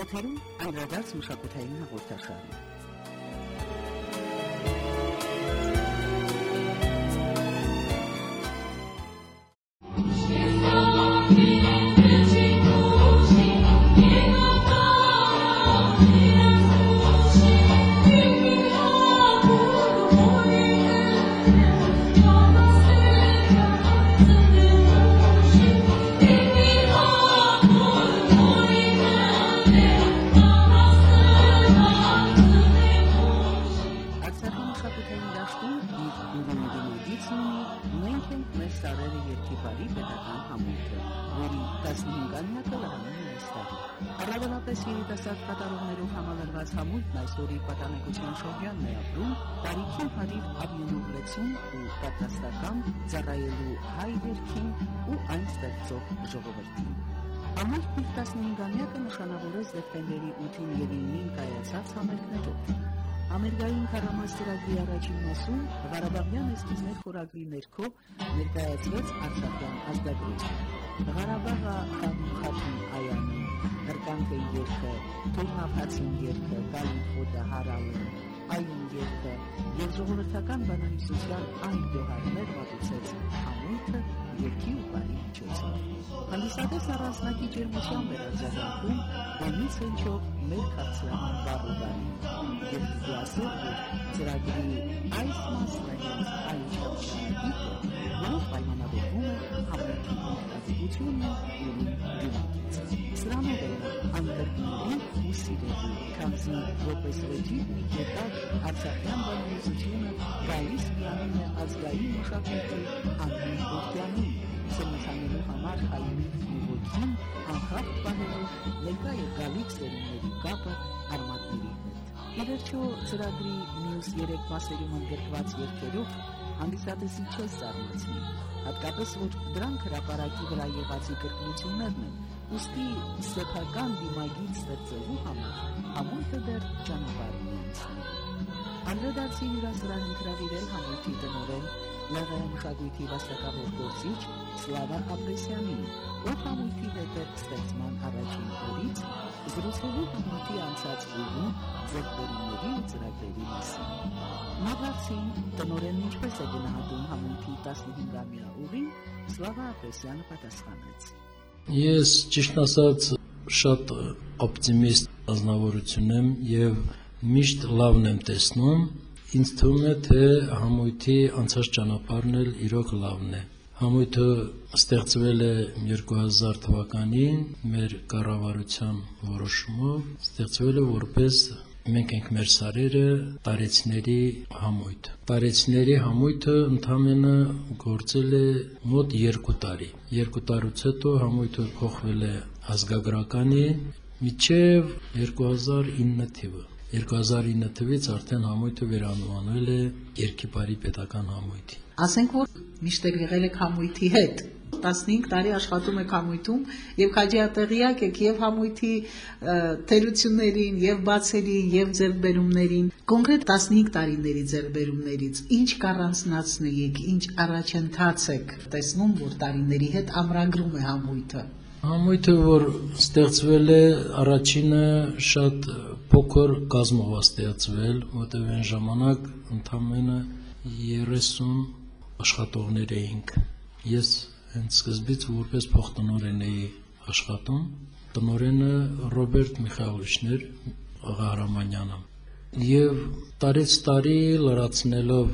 نداریم አንረዳት ሙሻኮታይና ወታሻለ Yeah. Եթերում անդրադարձ մշակութային հաղորդաշարն։ Առավելապես երիտասարդ կատարողներով համալրված համույթն այսօր իր պատանեկության շրջանն է ապրում, տարիքին հարիր աբյունով լեցուն ու պատրաստական ծառայելու հայ երկին ու այն ստեղծող ժողովրդին։ Ամեն 15-ամյակը նշանավորեց դեկտեմբերի 8-ին եւ 9-ին կայացած համերգներով։ Ամերիկային քարամաս ծրագրի առաջին մասում Ղարաբաղյան էսքիզներ խորագրի ներքո ներկայացվեց Արցախյան ազգագրություն։ Ղարաբաղը խաթմ այանի հրկանքը երկը, թորնափացին երկը, գալին խոտը հարալը, այուն երկը եւ ժողովրդական բանալիզության այլ գոհարներ մատուցեց համույթը երկի ու բարի միջոցով։ Հանդիսատես առանձնակի ջերմությամբ էր արձագանքում բանից հնչող մեր քաղցրահան բարուբարին եւ դիտի ասել, որ ծրագրի այս մասն է այն շրջանակը, որով պայմանավորվում է համույթի ինքնազգությունն ու դիմակից։ Սրանով է անկրկնելի ու սիրելի, քանզի որպես ռեժիմ մի կետակ Արցախյան բանալիզությունը գալիս միանում է ազգային մշակույթի անհին օվկիանին, սնուցանելու համար հայերի ուղղություն, անխախտ պահելով ներկա եւ գալիք սերունդների կապը արմատների հետ։ Իվերջո ծրագրի մյուս երեք մասերում ընդգրկված երկերով հանդիսատեսի չես զարմացնի, հատկապես որ դրանք հրապարակի վրա եղածի կրկնություններն են, ուստի սեփական դիմագիծ ստեղծելու համար համույթը դեռ ճանապարհ ունի անցնել։ Անդրադարձի հյուրասրահ ընտրավիրել համույթի տնօրեն ԼՂ մշակույթի վաստակավոր գործիչ Սլավա Աբրեսյանին, ով համույթի հետ է ստեղծման առաջին օրից զրուցելու համույթի անցած ուղու, ձեռքբերումների ու ծրագրերի մասին։ Մագարցին տնօրենն ինչպես է գնահատում համույթի 15-ամյա ուղին, Սլավա Աբրեսյանը պատասխանեց. Ես ճիշտ ասած շատ օպտիմիստ ազնվորություն եմ եւ միշտ լավն եմ տեսնում ինձ թվում է թե համույթի անցած ճանապարհն էլ իրոք լավն է Համույթը ստեղծվել է 2000 թվականին մեր կառավարության որոշումով, ստեղծվել է որպես մենք ենք մեր սարերը տարեցների համույթ։ Տարեցների համույթը ընդամենը գործել է մոտ 2 տարի։ 2 տարուց հետո համույթը փոխվել է ազգագրականի միջև 2009 թիվը։ 2009 թվից արդեն համույթը վերանվանվել է Երկիպարի պետական համույթի։ Ասենք որ միշտ եղել եք համույթի հետ 15 տարի աշխատում եք համույթում եւ քաջատեղյակ եք եւ համույթի թերություններին եւ բացերին եւ ձեռբերումներին կոնկրետ 15 տարիների ձեռբերումներից ինչ կառանձնացնեիք ինչ առաջընթաց եք տեսնում որ տարիների հետ ամրագրում է համույթը Համույթը, որ ստեղծվել է, առաջինը շատ փոքր կազմով է ստեղծվել, որտեղ այն ժամանակ ընդամենը 30 աշխատողներ էինք։ Ես հենց սկզբից որպես փոխտնօրեն էի աշխատում։ Տնօրենը Ռոբերտ Միխայելովիչն էր, Ղահարամանյանը։ Եվ տարեց տարի լրացնելով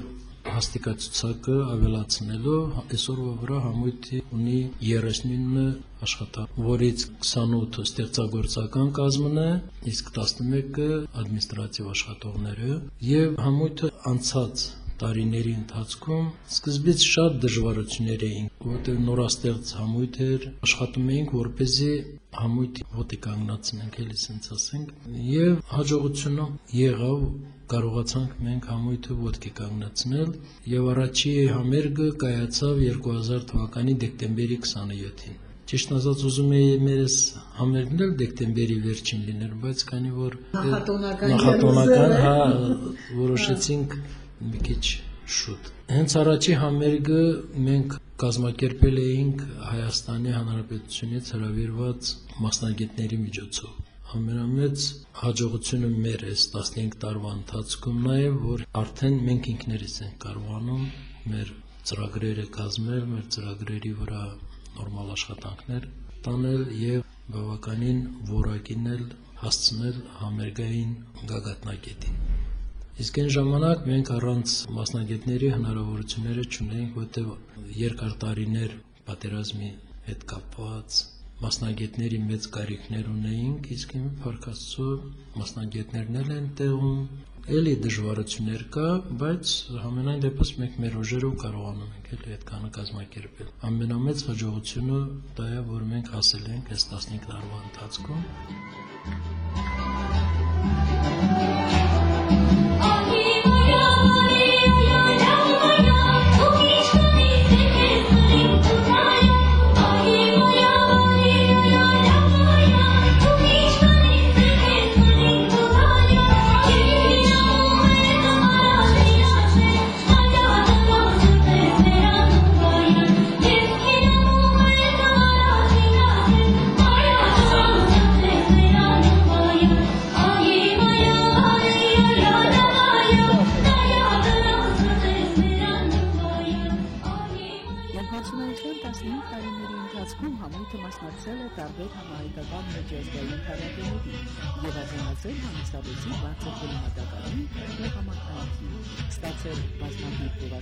հաստիկացուցակը ավելացնելով այսօրվա վրա համույթի ունի 39 աշխատող, որից 28-ը ստեղծագործական կազմն է, իսկ 11-ը ադմինիստրատիվ աշխատողները եւ համույթը անցած տարիների ընթացքում սկզբից շատ դժվարություններ էին, որտեղ նորաստեղծ համույթ էր, աշխատում էինք, որպեսզի համույթի ոտի կանգնացնենք, էլի ասենք ասենք, եւ հաջողությունը եղավ կարողացանք մենք համույթը ոտքի կանգնացնել եւ առաջի համերգը կայացավ 2000 թվականի դեկտեմբերի 27-ին։ Ճիշտ ասած ուզում էի մերս համերգն էլ դեկտեմբերի վերջին լիներ, բայց քանի որ նախատոնական նախատոնական հա որոշեցինք մի քիչ շուտ։ Հենց առաջի համերգը մենք կազմակերպել էինք Հայաստանի Հանրապետությունից հրավիրված մասնագետների միջոցով։ ամենամեծ հաջողությունը մեր այս 15 տարվա ընթացքում նաև որ արդեն մենք ինքներս ենք կարողանում մեր ծրագրերը կազմել, մեր ծրագրերի վրա նորմալ աշխատանքներ տանել եւ բավականին որակին էլ հասցնել համերգային գագաթնակետին։ Իսկ այն ժամանակ մենք առանց մասնագետների հնարավորությունները չունեինք, որտեղ երկար տարիներ պատերազմի հետ կապված մասնագետների մեծ կարիքներ ունեինք, իսկ հիմա Փարքաստու մասնագետներն են տեղում, էլի դժվարություններ կա, բայց համենայն դեպս մենք մեր ուժերով կարողանում ենք էլի այդ կանը կազմակերպել։ Ամենամեծ հաջողությունը դա է, որ մենք հասել ենք այս 15 տարվա ընթացքում տարբեր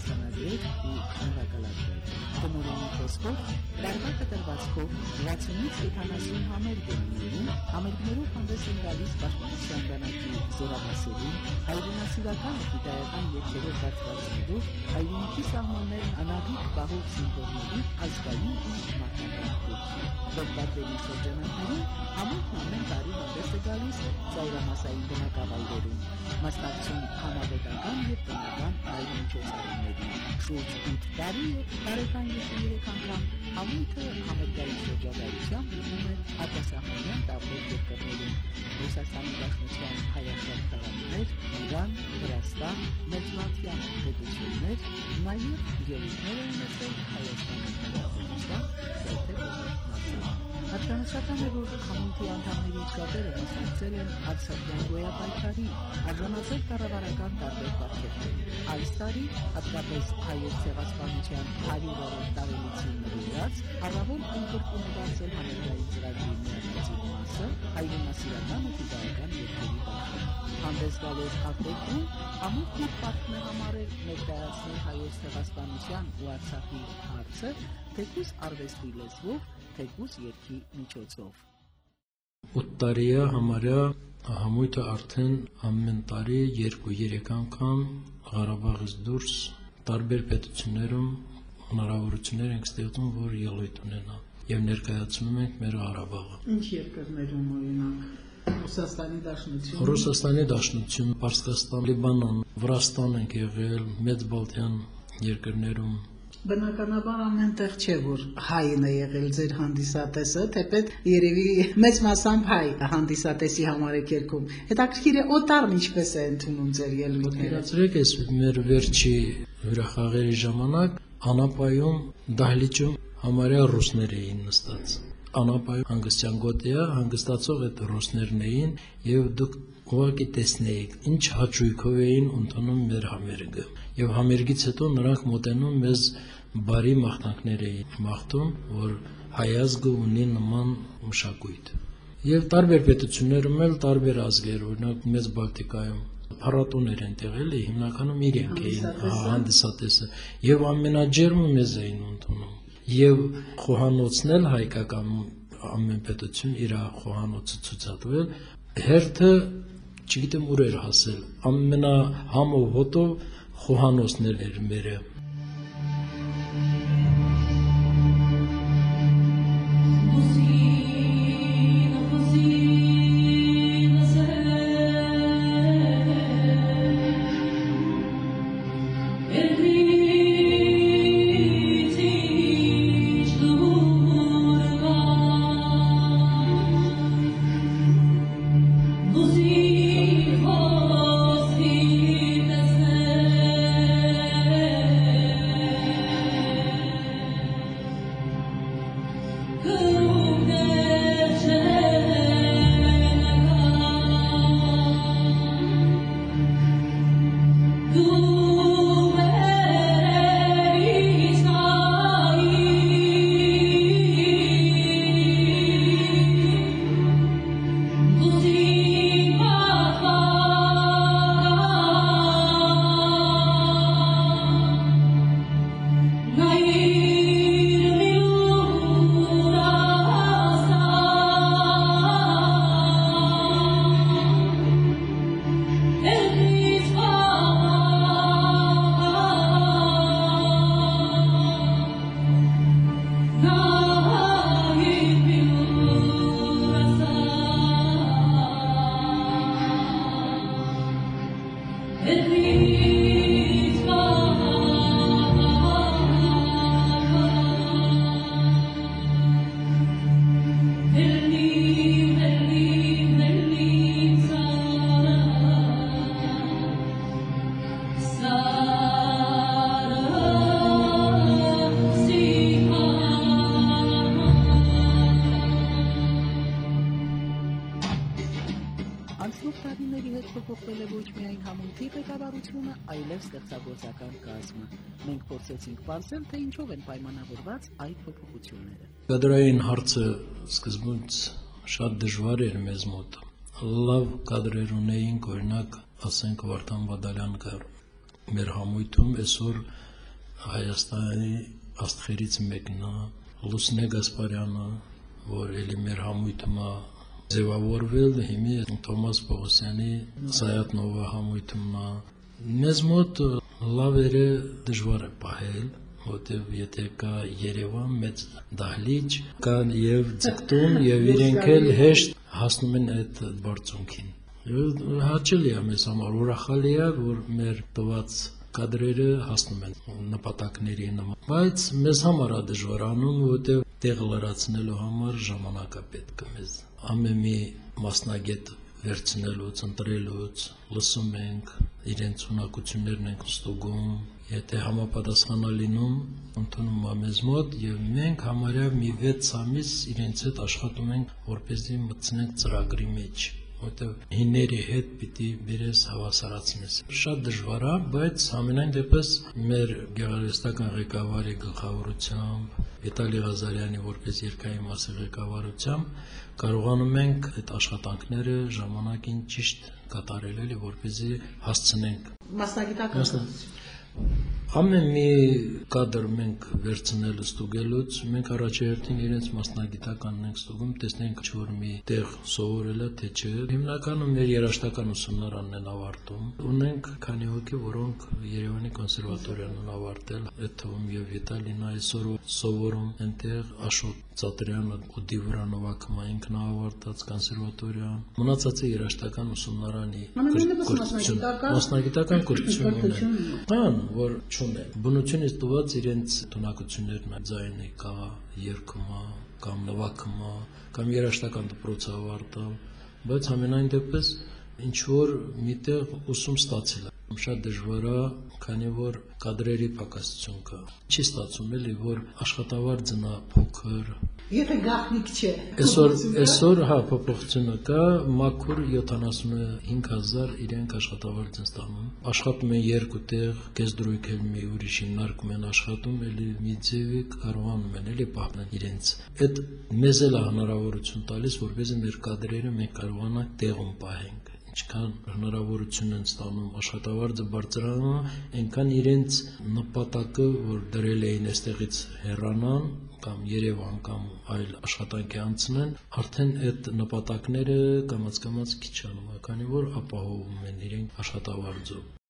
դերասանաձև ու հանրակալակներ։ Տնօրենի խոսքով տարվա կտրվածքով 60-ից 70 համերգ են լինում, համերգներով հանդես են գալիս պաշտպանության բանակի զորամասերին, հայրենասիրական գիտայական երկերով բացվածքներով, հայրենիքի սահմաններ անագիտ պահող սիմվոլների ազգային ու մարդկային կողքի։ Դեպքերի շրջանակներում համույթն ամեն տարի հանդես է գալիս ծայրամասային բնակավայրերում, մասնակցում համավետական եւ տնական այլ միջոցառումների։ Շուրջ 8 տարի է տարեկան 3 անգամ համույթը համերգային շրջագայությամբ լինում է արտասահմանյան տարբեր երկրներում։ Ռուսաստանի Դաշնության հայաստան քաղաքներ, Իրան, Վրաստան, Լատվիա պետություններ, նաև ելույթներ են ունեցել Հայաստանի Հանրապետության Հատկանշական է, որ խանութի անդամների շատերը մասնակցել են Արցախյան գոյապայքարի, արձանացել կառավարական տարբեր պարգևների։ Այս տարի, հատկապես հայոց ցեղասպանության 100-րդ տարելիցին նվիրած, առավել ընդգրկում է դարձել համերգային ծրագրի միացած մասը հայրենասիրական ու գիտական երկերի բախում։ Հանդես գալով ակտեքում, ամուր պատմն է համարել ներկայացնել հայոց ցեղասպանության ու Արցախի հարցը, թեկուզ արվեստի լեզվով թեկուզ երկի միջոցով։ 8 տարի է համարյա համույթը արդեն ամեն տարի 2-3 անգամ Ղարաբաղից դուրս տարբեր պետություններում հնարավորություններ ենք ստեղծում, որ ելույթ ունենա եւ ներկայացնում ենք մեր Ղարաբաղը։ Ինչ երկրներում օրինակ Ռուսաստանի Դաշնություն Ռուսաստանի Դաշնություն, Պարսկաստան, Լիբանան, Վրաստան ենք եղել, Մեծ Բալթյան երկրներում Բնականաբար ամենտեղ չէ որ հայն է եղել ձեր հանդիսատեսը, թեպետ երևի մեծ մասամբ հայ հանդիսատեսի համար եք երկում։ Հետաքրքիր է օտարն ինչպես է ընդունում ձեր ելույթները։ Իրացրեք էս մեր վերջի հյուրախաղերի ժամանակ անապայում դահլիճում համարյա ռուսներ էին նստած։ Անապայում հանգստյան գոտի է, հանգստացող այդ ռուսներն էին եւ դուք ուղղակի տեսնեիք ինչ հաճույքով էին ընդունում մեր համերգը եւ համերգից հետո նրանք մոտենում մեզ բարի մաղթանքներ էին մաղթում, որ հայազգը ունի նման մշակույթ։ Եվ տարբեր պետություններում էլ տարբեր ազգեր, օրինակ մեծ Բալտիկայում փառատոներ են տեղել, հիմնականում իրենք էին հանդիսատեսը եւ ամենաջերմը մեզ էին ընդունում։ Եվ խոհանոցն էլ հայկական ամեն պետություն իր խոհանոցը ցուցադրել, հերթը չգիտեմ ուր էր հասել, ամենա համով հոտով խոհանոցներ էր մերը փորձեցինք ողջել, թե ինչով են պայմանավորված այդ փոփոխությունները։ Կադրային հարցը սկզբից շատ դժվար էր մեզ մոտ։ Լավ կադրեր ունեինք, օրինակ, ասենք Վարդան Բադալյան կար մեր համույթում այսօր Հայաստանի աստղերից մեկն է Լուսնե Գասպարյանը, որ ելի մեր համույթում է ձևավորվել հիմի Թոմաս Պողոսյանի Սայատնովա համույթումն է մեզ մոտ լավերը դժվար է պահել որտեվ եթե կա Երևան մեծ դահլիճ կան եւ ձգտում եւ իրենք էլ հեշտ հասնում են այդ բարձունքին հաճելի է մեզ համար ուրախալի է որ մեր տված կադրերը հասնում են նպատակների նման բայց մեզ համար է դժվարանում որտեվ տեղ լրացնելու համար ժամանակ է պետք մեզ ամեն մի մասնագետ վերցնելուց, ընտրելուց, լսում ենք, իրենց ունակություններն ենք ստուգում, եթե համապատասխանա լինում, ընդունում է մեզ մոտ եւ մենք համարյա մի 6 ամիս իրենց հետ աշխատում ենք, որպեսզի մտցնենք ծրագրի մեջ որտեղ հիների հետ պիտի բերես հավասարացնես։ Շատ դժվար է, բայց ամենայն դեպս մեր գեղարվեստական ղեկավարի գլխավորությամբ Վիտալի Ղազարյանի որպես երկայի մասի ղեկավարությամբ կարողանում ենք այդ աշխատանքները ժամանակին ճիշտ կատարել որպեսզի հասցնենք մասնագիտական Ամեն մի կադր մենք վերցնել ստուգելուց, մենք առաջերտին իրենց մասնագիտականն ենք ստուգում, տեսնենք ինչ-որ մի տեղ սովորել է, թե չէ։ Հիմնականում մեր երաշտական ուսումնարանն են ավարտում։ Ունենք քանի հոգի, որոնք Երևանի կոնսերվատորիան են ավարտել, այդ թվում եւ Վիտալին այսօր սովորում այնտեղ Աշոտ Ծատրյանը ու Դիվրանովա կմայինքն ավարտած կոնսերվատորիան։ Մնացածը երաշտական ուսումնարանի մասնագիտական կրթություն ունեն։ Հան, որ չունեն։ Բնությունից տված իրենց տունակություններն ձայնի կա, երգումա կամ նվագումա կամ երաշտական դպրոց ավարտալ, բայց ամենայն դեպս ինչ որ միտեղ ուսում ստացել շատ դժվար է, քանի որ կադրերի պակասություն կա։ Չի ստացում էլի, որ աշխատավարձն է փոքր, Եթե գաղտնիք չէ։ Այսօր այսօր հա փոփոխությունը կա, մաքուր 75000 իրենք աշխատավարձ են ստանում։ Աշխատում են երկու տեղ, կեսդրույք էլ մի ուրիշ հիմնարկում են աշխատում, էլի մի ձևի կարողանում են էլի պահնել իրենց։ Այդ մեզ էլ հնարավորություն տալիս, որպեսզի մեր կադրերը մենք կարողանանք տեղում պահենք ինչքան հնարավորություն են ստանում աշխատավարձը բարձրանում, այնքան իրենց նպատակը, որ դրել էին այստեղից հեռանան կամ Երևան կամ այլ աշխատանքի անցնեն, արդեն այդ նպատակները կամաց-կամաց քիչ անում, քանի որ ապահովում են իրենք աշխատավարձով։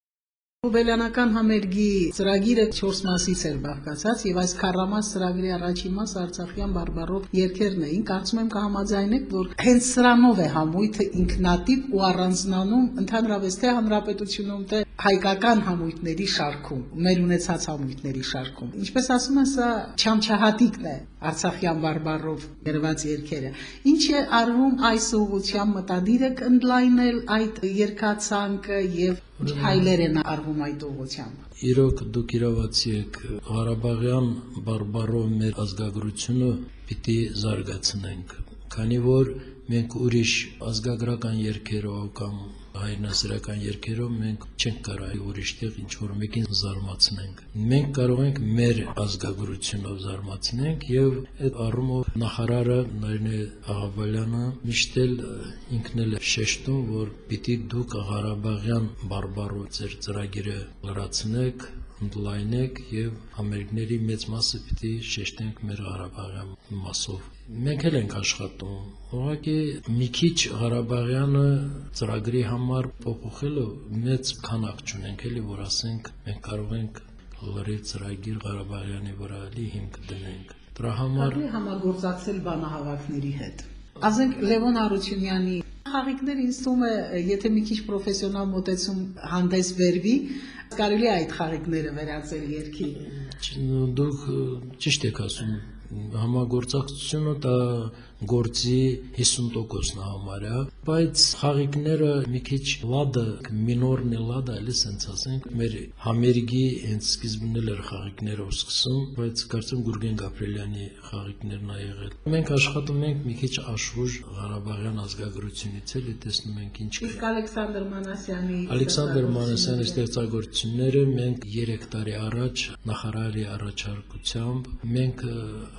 Ռուբելյանական համերգի ծրագիրը 4 մասից էր բաղկացած եւ այս քառամաս ծրագրի առաջին մասը Արցախյան բարբարով երկերն էին։ Կարծում եմ կհամաձայնեք, որ հենց սրանով է համույթը ինքնատիպ ու առանձնանում ընդհանրապես թե հանրապետությունում, թե հայկական համույթների շարքում, մեր ունեցած համույթների շարքում։ Ինչպես ասում են, սա չամչահատիկն է Արցախյան բարբարով երված երկերը։ Ինչ է արվում այս ուղղությամբ մտադիր եք ընդլայնել այդ երկացանկը եւ հայլեր են արվում այդ ուղղությամբ։ Իրոք դուք իրավացի եք Ղարաբաղյան բարբարով մեր ազգագրությունը պիտի զարգացնենք, քանի որ մենք ուրիշ ազգագրական երկերով կամ հայրենասիրական երկերով մենք չենք կարող ուրիշտեղ ինչ որ մեկին զարմացնենք։ Մենք կարող ենք մեր ազգագրությունով զարմացնենք եւ այդ առումով նախարարը Նարինե Աղաբալյանը միշտ էլ ինքն էլ շեշտում, որ պիտի դուք Ղարաբաղյան բարբարու ձեր ծրագիրը լրացնեք ընդլայնեք եւ համերգների մեծ մասը պիտի շեշտենք մեր Ղարաբաղյան մասով։ Մենք էլ ենք աշխատում։ Ուղղակի մի քիչ Ղարաբաղյանը ծրագրի համար փոփոխելը մեծ քանակ չունենք, էլի որ ասենք մենք կարող ենք լրիվ ծրագիր Ղարաբաղյանի վրա լի հիմք դնենք։ Դրա համար համագործակցել բանահավաքների հետ։ Ասենք Լևոն Արությունյանի խաղիկներ ինձ թվում է, եթե մի քիչ պրոֆեսիոնալ մոտեցում հանդես վերվի, կարելի է այդ խաղիկները վերածել երկի։ Դուք ճիշտ եք ասում, համագործակցությունը դա գործի 50%-ն է համարյա, բայց խաղիկները մի քիչ լադը, մինորնի լադը, այլ սենց ասենք, մեր համերգի հենց սկիզբն էր խաղիկներով սկսում, բայց կարծեմ Գուրգեն Գաբրելյանի խաղիկներն ա եղել։ Մենք աշխատում ենք մի քիչ աշխուժ Ղարաբաղյան ազգագրությունից էլ տեսնում ենք ինչ Իսկ Ալեքսանդր Մանասյանի Ալեքսանդր Մանասյանի ստեղծագործությունները մենք 3 տարի առաջ նախարարի առաջարկությամբ մենք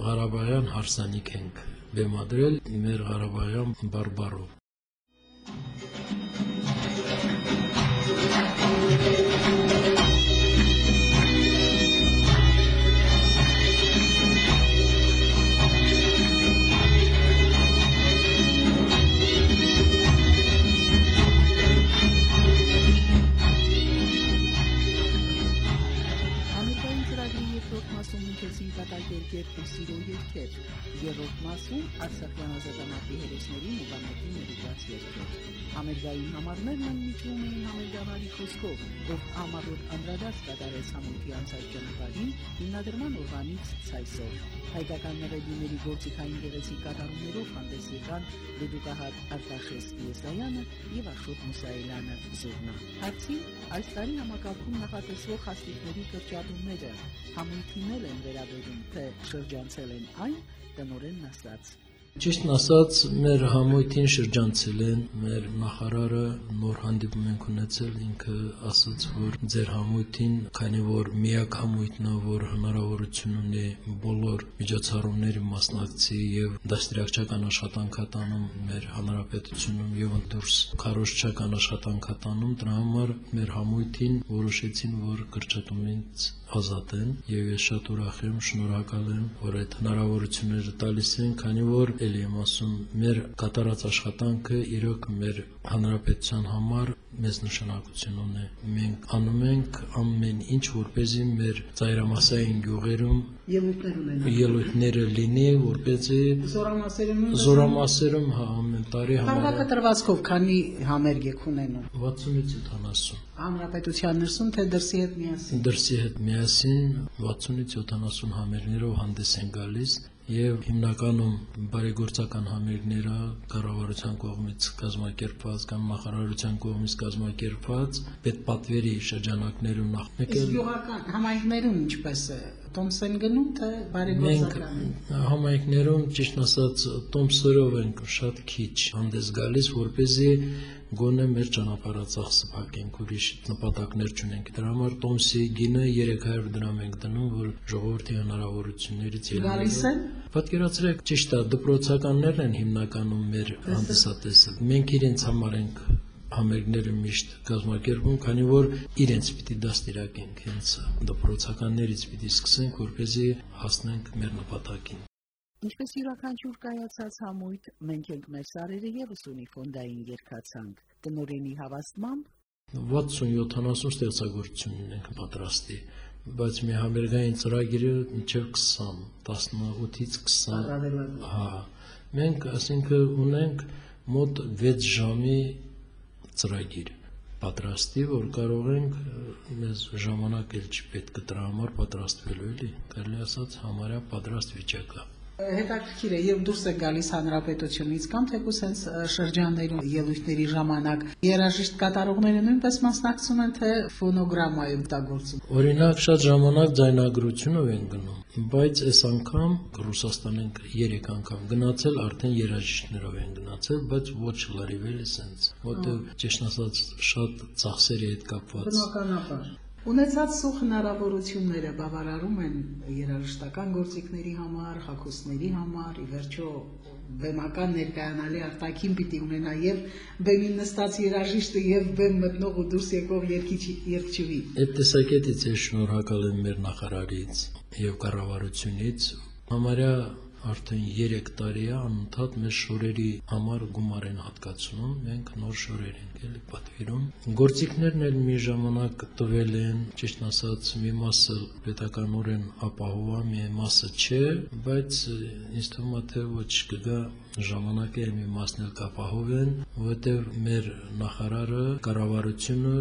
Ղարաբաղյան հարսանիք ենք բեմադրել մեր Ղարաբաղյան բարբարով։ օրվանից ցայսով։ Հայկականները դիմերի գործիքային գեղեցիկ կատարումներով հանդես եկան Լեդուկահար Արտաշես Եսայանը եւ Աշոտ Մուսայելյանը Զուրնա։ Հարցին այս տարի համակարգում նախատեսվող հաստիկների կրճատումները համույթին են վերաբերում, թե շրջանցել են այն, տնորենն ասաց. Ճիշտն ասած, մեր համույթին շրջանցել են, մեր նախարարը նոր հանդիպում ենք ունեցել, ինքը ասաց, որ ձեր համույթին, քանի որ միակ համույթն է, որ հնարավորություն ունի բոլոր միջոցառումների մասնակցի եւ դաստիարակչական աշխատանքատանում մեր հանրապետությունում եւ ընդդուրս քարոշչական աշխատանքատանում, դրա համար մեր համույթին որոշեցին, որ կրճատումից ազատեն եւ ես շատ ուրախ եմ, շնորհակալ եմ, որ այդ հնարավորությունները տալիս են, քանի որ ելի եմ ասում, մեր կատարած աշխատանքը իրոք մեր հանրապետության համար մեծ նշանակություն ունի։ Մենք անում ենք ամեն ինչ, որպեսզի մեր ծայրամասային գյուղերում ելույթներ ունենան։ Ելույթները լինի, որպեսզի զորամասերում զորամասերում հա ամեն տարի համարյա կտրվածքով քանի համերգ եք ունենում։ 60-ից 70 Հանրապետության ներսում թե դրսի հետ միասին։ դրսի հետ միասին 60-ից 70 համերներով հանդես են գալիս եւ հիմնականում բարեգործական համերգները կառավարության կողմից կազմակերպված կամ նախարարության կողմից կազմակերպված պետպատվերի շրջանակներում նախ մեկ Իսկ էլ գյուղական համայնքներում ինչպես է։ Տոմսեն գնում թե մենք բարեգործական։ համայնքներում ճիշտ ասած տոմսերով ենք շատ քիչ հանդես գալիս, որ เป զի գոնե մեր ճանապարհածախ սփակենք, ուրիշ նպատակներ չունենք։ Դրա համար տոմսի գինը 300 դրամ ենք դնում, որ ժողովրդի հնարավորություններից Գալիս են։ Պատկերացրեք, ճիշտ է, դպրոցականներն են հիմնականում մեր հանդիսատեսը։ Մենք իրենց համար ենք համերգները միշտ կազմակերպում, քանի որ իրենց պիտի դաստիարակենք, հենց դպրոցականներից պիտի սկսենք, որպեսզի հասնենք մեր նպատակին։ Ինչպես յուրաքանչյուր կայացած համույթ, մենք ենք մեր սարերը եւս ունի ֆոնդային երկացանք։ Տնորենի հավաստմամբ 60-70 ստեղծագործություն ունենք պատրաստի, բայց մի համերգային ծրագիրը մինչև 20, 18-ից 20 Առավելად։ Հա, մենք ասինքն ունենք մոտ 6 ժամի ծրագիր պատրաստի, որ կարող ենք մեզ ժամանակ էլ չպետք է դրա համար պատրաստվելու էլի, կարելի ասած համարյա պատրաստ վիճակա։ Հետաքրքիր է, երբ դուրս է գալիս հանրապետությունից կամ թեկուս հենց շրջաններում ելույթների ժամանակ երաժիշտ կատարողները նույնպես մասնակցում են թե ֆոնոգրամայում տագործում։ Օրինակ շատ ժամանակ ձայնագրությունով են գնում, բայց այս անգամ Ռուսաստան ենք 3 անգամ գնացել, արդեն երաժիշտներով են գնացել, բայց ոչ լրիվ էլ էսենց, որտեղ ճիշտ ասած շատ ծախսերի հետ կապված։ Բնականաբար Ունեցած սուխ հնարավորությունները բավարարում են երաժշտական գործիքների համար, հագուստների համար, ի վերջո բեմական ներկայանալի արտաքին պիտի ունենա եւ բեմին նստած երաժիշտը եւ բեմ մտնող ու դուրս եկող երկիչ երկչուհի։ Այդ տեսակետից է շնորհակալ եմ մեր նախարարից եւ կառավարությունից։ Համարյա արդեն 3 տարի է անընդհատ մեր շորերի համար գումար են հատկացնում, մենք նոր շորեր էլի պատվիրում։ Գործիքներն էլ մի ժամանակ տվել են, ճիշտ ասած, մի մասը պետականորեն ապահովա, մի մասը չէ, բայց ինձ թվում է թե ոչ կգա ժամանակը մի մասն էլ կապահովեն, որովհետև մեր նախարարը, կառավարությունը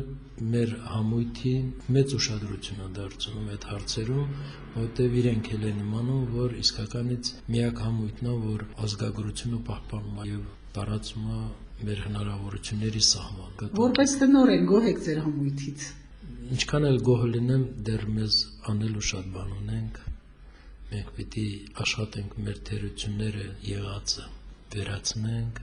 մեր համույթին մեծ ուշադրություն է դարձնում այդ հարցերում, որովհետև իրենք էլ են իմանում, որ իսկականից միակ համույթն է, որ ազգագրությունը պահպանում է եւ տարածում է մեր հնարավորությունների սահման։ Որպես տնոր են գոհ եք ձեր համույթից։ Ինչքան էլ գոհ լինեմ, դեռ մեզ անելու շատ բան ունենք։ Մենք պիտի աշխատենք մեր թերությունները եղածը վերացնենք,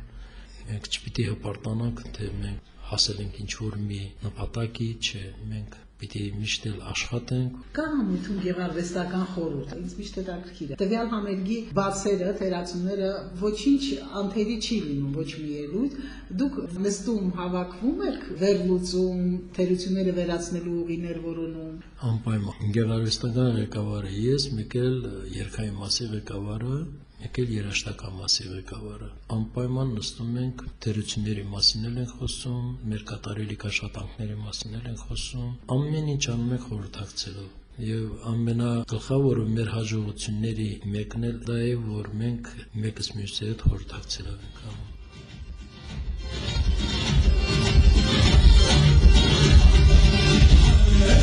մենք չպիտի հպարտանանք, թե մենք հասել ենք ինչ-որ մի նպատակի, չէ, մենք պիտի միշտ էլ աշխատենք։ Կա համույթում գեղարվեստական խորհուրդ, ինձ միշտ հետաքրքիր է։ Տվյալ համերգի բացերը, թերացումները ոչինչ անթերի չի լինում, ոչ մի ելույթ։ Դուք նստում հավաքվում եք, վերլուծում, թերությունները վերացնելու ուղիներ որոնում։ Անպայման գեղարվեստական ղեկավարը ես, մեկ էլ երկհայի մասի ղեկավարը եկել երաշտական մասի ղեկավարը։ Անպայման նստում ենք դերությունների մասին էլ են խոսում, մեր կատարելիք աշխատանքների մասին էլ են խոսում, ամեն ինչ անում ենք խորհրդակցելով Եվ ամենագլխավորը մեր հաջողությունների մեկն էլ դա է, որ մենք մեկս մյուսի հետ խորհրդակցելով ենք անում։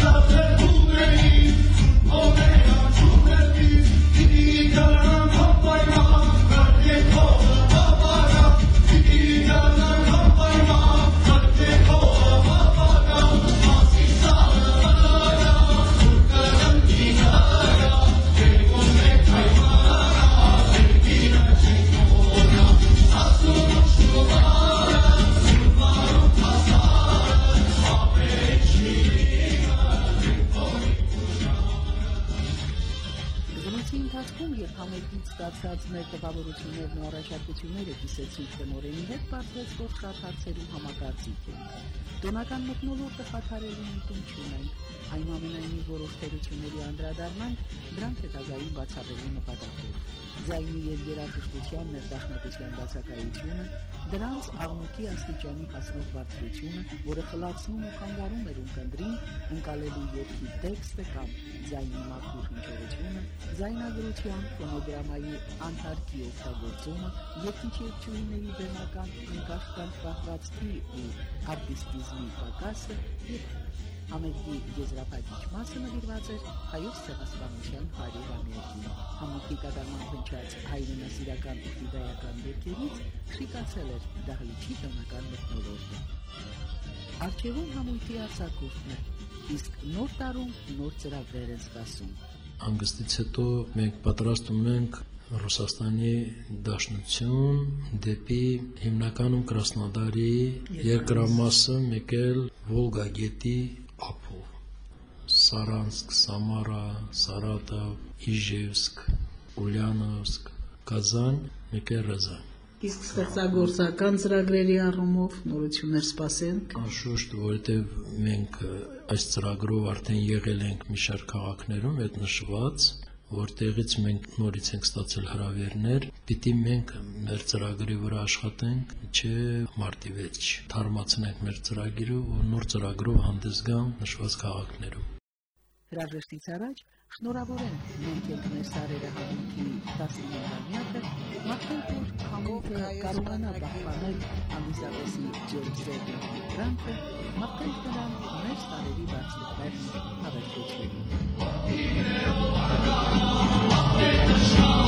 պարզվեց, Ձայնի եւ երաժշտության ներդաշնակության բացակայությունը, դրանց աղմուկի աստիճանի հասնող բարձրությունը, որը խլացնում ու խանգարում էր ունկնդրին, ընկալելու երկի տեքստը կամ ձայնի մաքուր հնչողությունը, ձայնագրության ֆոնոգրամայի անհարկի օգտագործումը, երկիչ երկչույների բեմական ընկաշկան պահվածքի ու արտիստիզմի պակասը եւ Ամերիկի եզրափակիչ մասը նվիրված էր հայոց ցեղասպանության 100-ամյակին։ Համույթի կատարման հնչած հայրենասիրական ու ֆիդայական երգերից շիկացել էր դահլիճի տնական մթնոլորտը։ Արխիվում համույթի արձակուրդն է, իսկ նոր տարում նոր ծրագրեր են սպասում։ Անգստից հետո մենք պատրաստում ենք Ռուսաստանի Դաշնություն դեպի հիմնականում Կրասնոդարի երկրամասը. մեկել Վոլգա գետի ափով։ Սարանսկ, Սամարա, Սարատով, Իժևսկ, Ուլյանովսկ, Կազան, մեկել Ռազան։ Իսկ ստեղծագործական ծրագրերի առումով նորություններ սպասենք։ Անշուշտ, որովհետև մենք այս ծրագրով արդեն եղել ենք մի շարք քաղաքներում, այդ նշված, որտեղից մենք նորից ենք ստացել հրավերներ, պիտի մենք մեր ծրագրի վրա աշխատենք, չէ մարտի 6 թարմացնենք մեր ծրագիրը ու նոր ծրագրով հանդես գամ նշված քաղաքներում։ Հրաժեշտից առաջ շնորհավորենք մենք ենք մեր սարերը համույթի 19-ամյակը, մաղթենք, որ համույթը կարողանա պահպանել ամիսավեսի ջերմսերն ու դրանքը, մաղթենք նրան մեր սարերի բացիկներն հավերժություն։ Thank you.